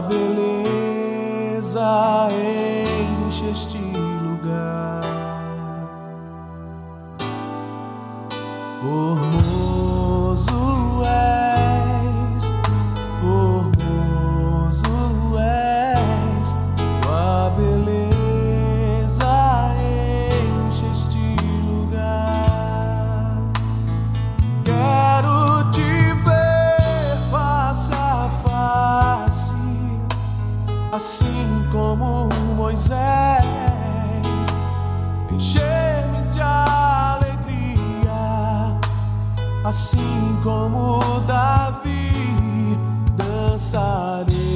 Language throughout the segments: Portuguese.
beleza enche este lugar. assim como Moisés, encher-me de alegria, assim como Davi, dançarei.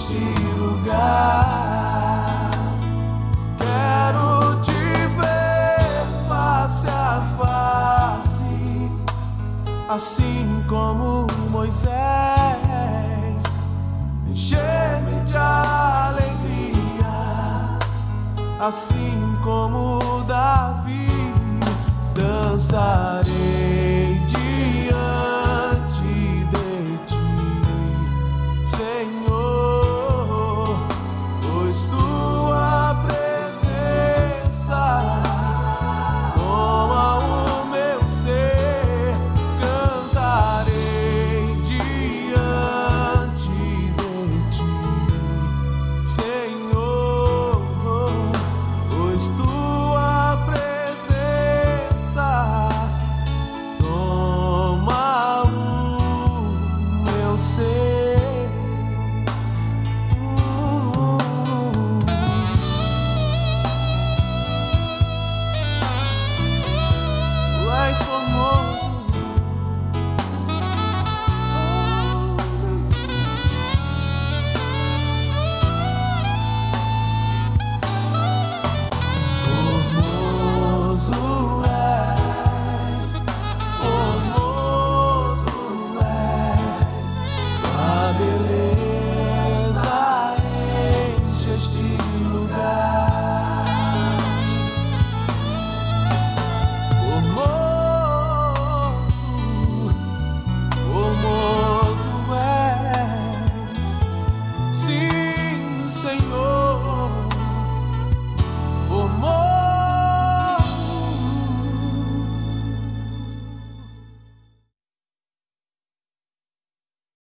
este lugar. Quero te ver face a face, assim como Moisés, encher-me de alegria, assim como Davi dançarei.